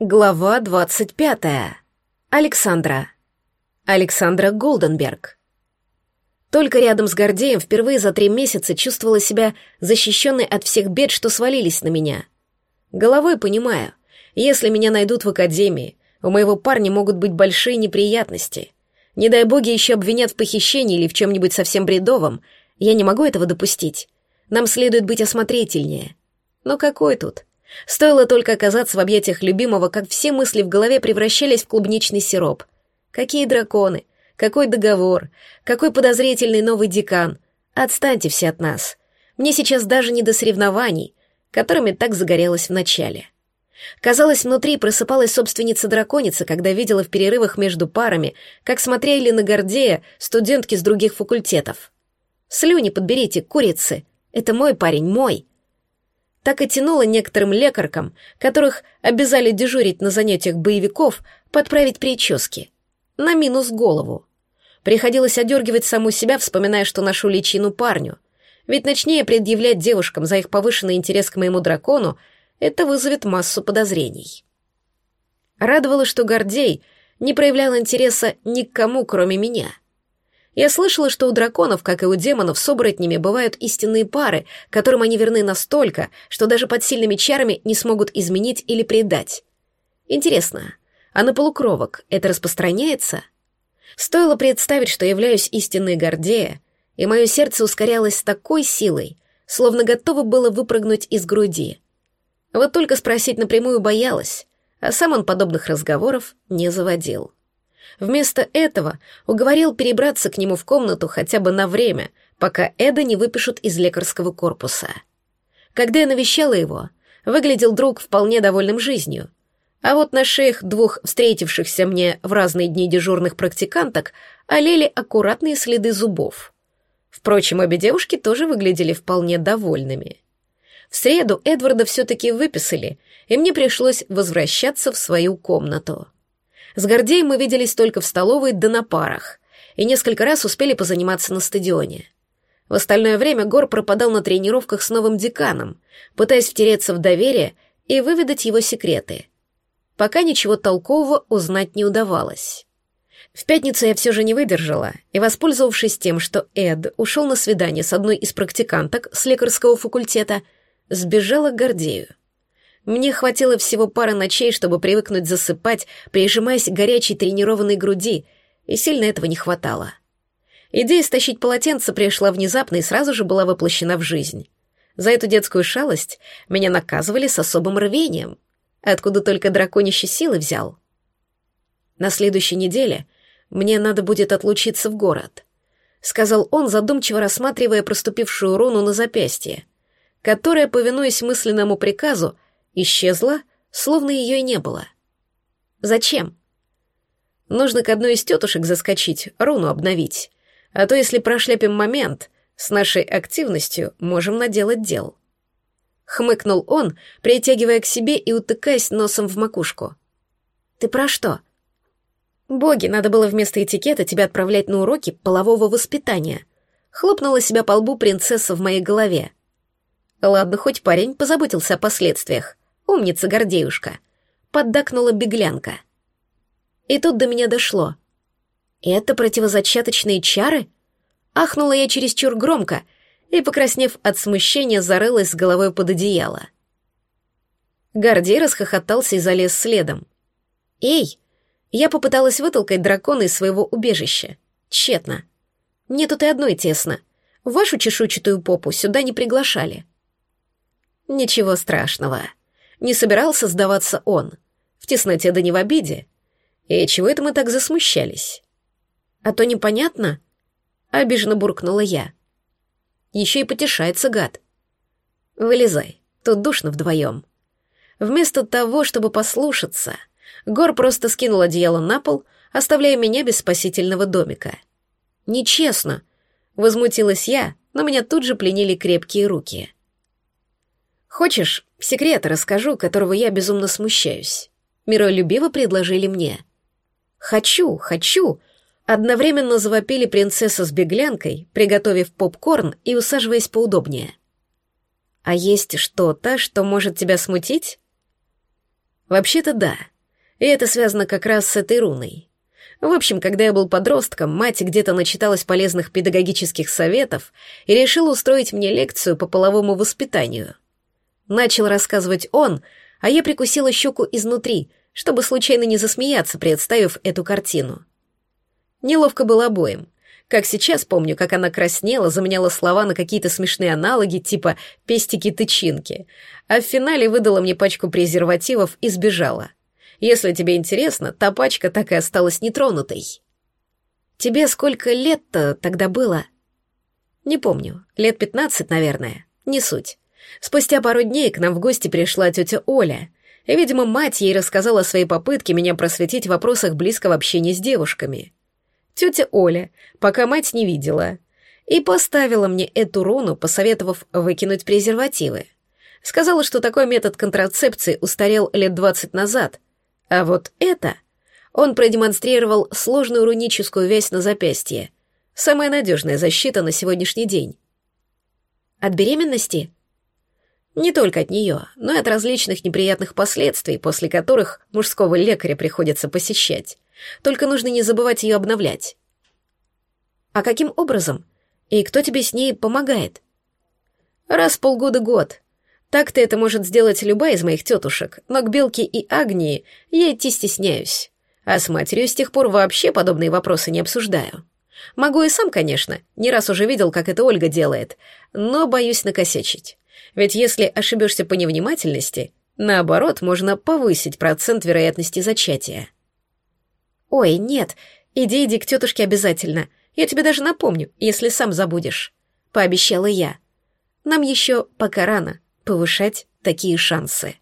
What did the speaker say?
Глава двадцать пятая. Александра. Александра Голденберг. Только рядом с Гордеем впервые за три месяца чувствовала себя защищенной от всех бед, что свалились на меня. Головой понимаю, если меня найдут в академии, у моего парня могут быть большие неприятности. Не дай боги еще обвинят в похищении или в чем-нибудь совсем бредовом. Я не могу этого допустить. Нам следует быть осмотрительнее. Но какой тут? Стоило только оказаться в объятиях любимого, как все мысли в голове превращались в клубничный сироп. Какие драконы? Какой договор? Какой подозрительный новый декан? Отстаньте все от нас. Мне сейчас даже не до соревнований, которыми так загорелась в начале. Казалось, внутри просыпалась собственница-драконица, когда видела в перерывах между парами, как смотрели на Гордея студентки с других факультетов. «Слюни подберите, курицы! Это мой парень, мой!» Так и тянуло некоторым лекаркам, которых обязали дежурить на занятиях боевиков, подправить прически. На минус голову. Приходилось одергивать саму себя, вспоминая, что ношу личину парню. Ведь начнее предъявлять девушкам за их повышенный интерес к моему дракону, это вызовет массу подозрений. Радовало, что Гордей не проявлял интереса ни к кому, кроме меня — я слышала, что у драконов, как и у демонов, с оборотнями бывают истинные пары, которым они верны настолько, что даже под сильными чарами не смогут изменить или предать. Интересно, а на полукровок это распространяется? Стоило представить, что являюсь истинной Гордея, и мое сердце ускорялось с такой силой, словно готово было выпрыгнуть из груди. Вот только спросить напрямую боялась, а сам он подобных разговоров не заводил. Вместо этого уговорил перебраться к нему в комнату хотя бы на время, пока Эда не выпишут из лекарского корпуса. Когда я навещала его, выглядел друг вполне довольным жизнью. А вот на шеях двух встретившихся мне в разные дни дежурных практиканток олели аккуратные следы зубов. Впрочем, обе девушки тоже выглядели вполне довольными. В среду Эдварда все-таки выписали, и мне пришлось возвращаться в свою комнату. С Гордеем мы виделись только в столовой да на парах, и несколько раз успели позаниматься на стадионе. В остальное время Гор пропадал на тренировках с новым деканом, пытаясь втереться в доверие и выведать его секреты. Пока ничего толкового узнать не удавалось. В пятницу я все же не выдержала, и, воспользовавшись тем, что Эд ушел на свидание с одной из практиканток с лекарского факультета, сбежала к Гордею. Мне хватило всего пары ночей, чтобы привыкнуть засыпать, прижимаясь к горячей тренированной груди, и сильно этого не хватало. Идея стащить полотенце пришла внезапно и сразу же была воплощена в жизнь. За эту детскую шалость меня наказывали с особым рвением, откуда только драконище силы взял. На следующей неделе мне надо будет отлучиться в город, сказал он, задумчиво рассматривая проступившую руну на запястье, которая, повинуясь мысленному приказу, исчезла, словно ее и не было. Зачем? Нужно к одной из тетушек заскочить, руну обновить. А то, если прошляпим момент, с нашей активностью можем наделать дел. Хмыкнул он, притягивая к себе и утыкаясь носом в макушку. «Ты про что?» «Боги, надо было вместо этикета тебя отправлять на уроки полового воспитания». Хлопнула себя по лбу принцесса в моей голове. Ладно, хоть парень позаботился о последствиях. Умница, Гордеюшка!» — поддакнула беглянка. И тут до меня дошло. «Это противозачаточные чары?» Ахнула я чересчур громко и, покраснев от смущения, зарылась головой под одеяло. Гордей расхохотался и залез следом. «Эй!» Я попыталась вытолкать дракона из своего убежища. Тщетно. Мне тут и одной тесно. Вашу чешуйчатую попу сюда не приглашали. Ничего страшного. Не собирался сдаваться он. В тесноте да не в обиде. И чего это мы так засмущались? А то непонятно. Обиженно буркнула я. Еще и потешается гад. Вылезай, тут душно вдвоем. Вместо того, чтобы послушаться, Гор просто скинул одеяло на пол, оставляя меня без спасительного домика. Нечестно. Возмутилась я, но меня тут же пленили крепкие руки. Хочешь, секрет расскажу, которого я безумно смущаюсь. Миролюбиво предложили мне. Хочу, хочу. Одновременно завопили принцесса с беглянкой, приготовив попкорн и усаживаясь поудобнее. А есть что-то, что может тебя смутить? Вообще-то да. И это связано как раз с этой руной. В общем, когда я был подростком, мать где-то начиталась полезных педагогических советов и решила устроить мне лекцию по половому воспитанию. Начал рассказывать он, а я прикусила щеку изнутри, чтобы случайно не засмеяться, представив эту картину. Неловко было обоим. Как сейчас помню, как она краснела, заменяла слова на какие-то смешные аналоги типа «пестики-тычинки», а в финале выдала мне пачку презервативов и сбежала. Если тебе интересно, та пачка так и осталась нетронутой. Тебе сколько лет-то тогда было? Не помню. Лет пятнадцать, наверное. Не суть. Спустя пару дней к нам в гости пришла тетя Оля. И, видимо, мать ей рассказала о своей попытке меня просветить в вопросах близкого общения с девушками. Тетя Оля, пока мать не видела, и поставила мне эту руну, посоветовав выкинуть презервативы. Сказала, что такой метод контрацепции устарел лет двадцать назад, а вот это... Он продемонстрировал сложную руническую вязь на запястье. Самая надежная защита на сегодняшний день. От беременности? Не только от нее, но и от различных неприятных последствий, после которых мужского лекаря приходится посещать. Только нужно не забывать ее обновлять. А каким образом? И кто тебе с ней помогает? Раз полгода-год. Так-то это может сделать любая из моих тетушек, но к Белке и Агнии я идти стесняюсь. А с матерью с тех пор вообще подобные вопросы не обсуждаю. Могу и сам, конечно, не раз уже видел, как это Ольга делает, но боюсь накосячить. Ведь если ошибешься по невнимательности, наоборот, можно повысить процент вероятности зачатия. «Ой, нет, иди, иди к тетушке обязательно. Я тебе даже напомню, если сам забудешь», — пообещала я. «Нам еще пока рано повышать такие шансы.